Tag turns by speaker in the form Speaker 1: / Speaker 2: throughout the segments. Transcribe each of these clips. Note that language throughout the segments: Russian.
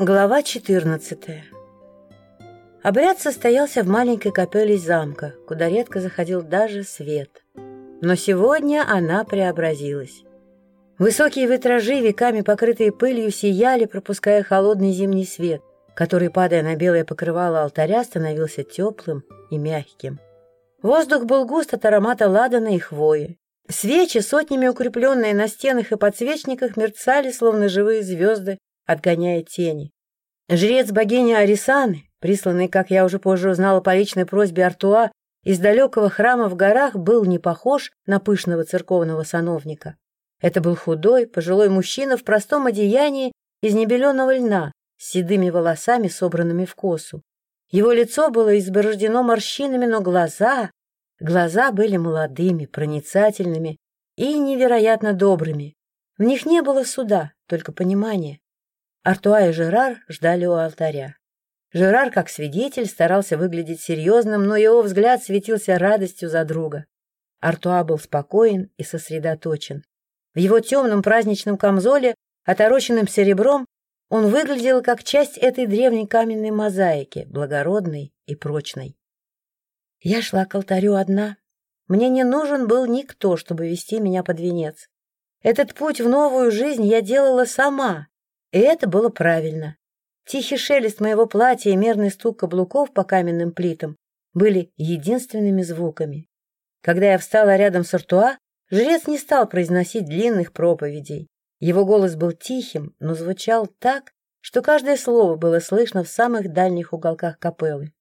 Speaker 1: Глава 14 Обряд состоялся в маленькой капелле замка, куда редко заходил даже свет. Но сегодня она преобразилась. Высокие витражи, веками покрытые пылью, сияли, пропуская холодный зимний свет, который, падая на белое покрывало алтаря, становился теплым и мягким. Воздух был густ от аромата ладана и хвои. Свечи, сотнями укрепленные на стенах и подсвечниках, мерцали, словно живые звезды, отгоняя тени. Жрец богини Арисаны, присланный, как я уже позже узнала по личной просьбе Артуа, из далекого храма в горах был не похож на пышного церковного сановника. Это был худой, пожилой мужчина в простом одеянии из небеленого льна, с седыми волосами, собранными в косу. Его лицо было изборождено морщинами, но глаза... Глаза были молодыми, проницательными и невероятно добрыми. В них не было суда, только понимание. Артуа и Жерар ждали у алтаря. Жерар, как свидетель, старался выглядеть серьезным, но его взгляд светился радостью за друга. Артуа был спокоен и сосредоточен. В его темном праздничном камзоле, отороченным серебром, он выглядел как часть этой древней каменной мозаики, благородной и прочной. Я шла к алтарю одна. Мне не нужен был никто, чтобы вести меня под венец. Этот путь в новую жизнь я делала сама, и это было правильно. Тихий шелест моего платья и мерный стук каблуков по каменным плитам были единственными звуками. Когда я встала рядом с Артуа, жрец не стал произносить длинных проповедей. Его голос был тихим, но звучал так, что каждое слово было слышно в самых дальних уголках капеллы.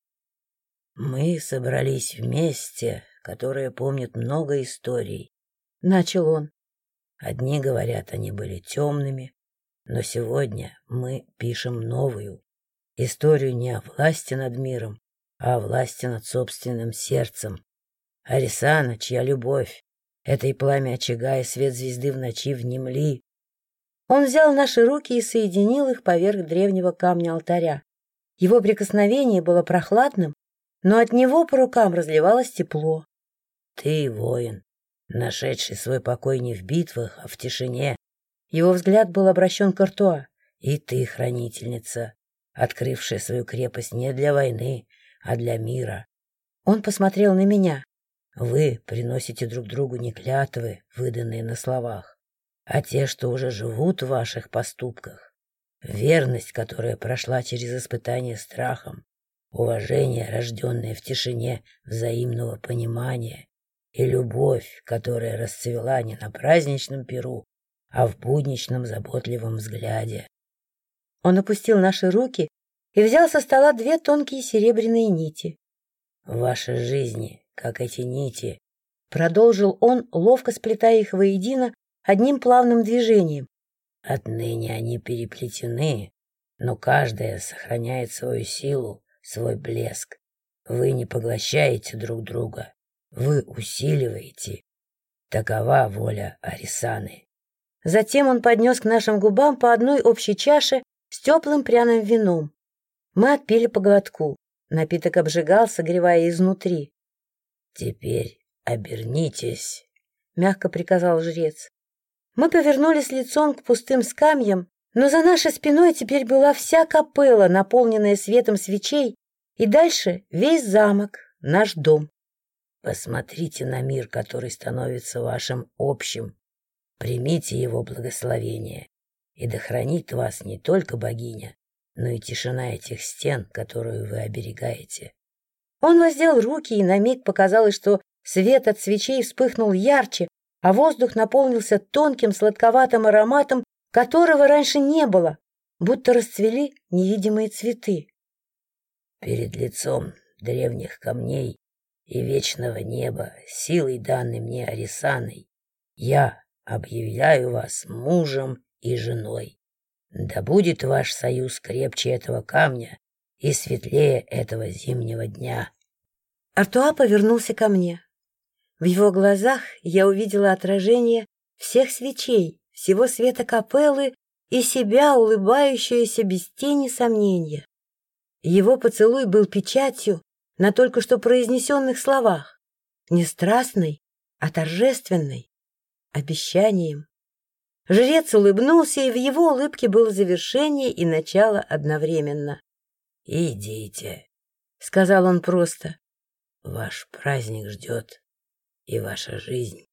Speaker 2: «Мы собрались вместе, которые помнят много историй», —
Speaker 1: начал он.
Speaker 2: «Одни говорят, они были темными, но сегодня мы пишем новую. Историю не о власти над миром, а о власти над собственным сердцем. Арисана, чья любовь — это и пламя очага, и свет звезды в ночи внемли.
Speaker 1: Он взял наши руки и соединил их поверх древнего камня алтаря. Его прикосновение было прохладным, но от него по рукам разливалось тепло.
Speaker 2: Ты воин, нашедший свой покой не в битвах, а в тишине,
Speaker 1: его взгляд был обращен к Артуа.
Speaker 2: «И ты, хранительница, открывшая свою крепость не для войны, а для мира».
Speaker 1: Он посмотрел на меня.
Speaker 2: «Вы приносите друг другу не клятвы, выданные на словах, а те, что уже живут в ваших поступках. Верность, которая прошла через испытание страхом, уважение, рожденное в тишине взаимного понимания, и любовь, которая расцвела не на праздничном перу, а в будничном заботливом взгляде.
Speaker 1: Он опустил наши руки и взял со стола две тонкие серебряные нити.
Speaker 2: «В вашей жизни, как эти нити», —
Speaker 1: продолжил он, ловко сплетая их воедино одним плавным движением.
Speaker 2: «Отныне они переплетены, но каждая сохраняет свою силу, свой блеск. Вы не поглощаете друг друга, вы усиливаете. Такова воля Арисаны».
Speaker 1: Затем он поднес к нашим губам по одной общей чаше с теплым пряным вином. Мы отпили по глотку. Напиток обжигал, согревая изнутри.
Speaker 2: «Теперь обернитесь», — мягко приказал жрец.
Speaker 1: Мы повернулись лицом к пустым скамьям, но за нашей спиной теперь была вся капелла, наполненная светом свечей, и дальше весь замок, наш дом.
Speaker 2: Посмотрите на мир, который становится вашим общим, Примите его благословение, и да хранит вас не только богиня, но и тишина этих стен, которую вы оберегаете.
Speaker 1: Он воздел руки, и на миг показалось, что свет от свечей вспыхнул ярче, а воздух наполнился тонким сладковатым ароматом, которого раньше не было, будто расцвели невидимые цветы.
Speaker 2: Перед лицом древних камней и вечного неба, силой данной мне Арисаной, я, объявляю вас мужем и женой. Да будет ваш союз крепче этого камня и светлее этого зимнего дня.
Speaker 1: Артуа повернулся ко мне. В его глазах я увидела отражение всех свечей, всего света капеллы и себя, улыбающуюся без тени сомнения. Его поцелуй был печатью на только что произнесенных словах, не страстной, а торжественной обещанием. Жрец улыбнулся, и в его улыбке было завершение и начало одновременно.
Speaker 2: «Идите», —
Speaker 1: сказал он просто.
Speaker 2: «Ваш праздник ждет, и ваша жизнь».